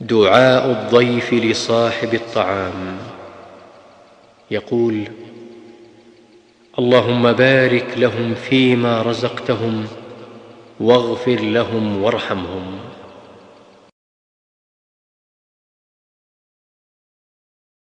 دعاء الضيف لصاحب الطعام. يقول اللهم بارك لهم فيما رزقتهم واغفر لهم وارحمهم.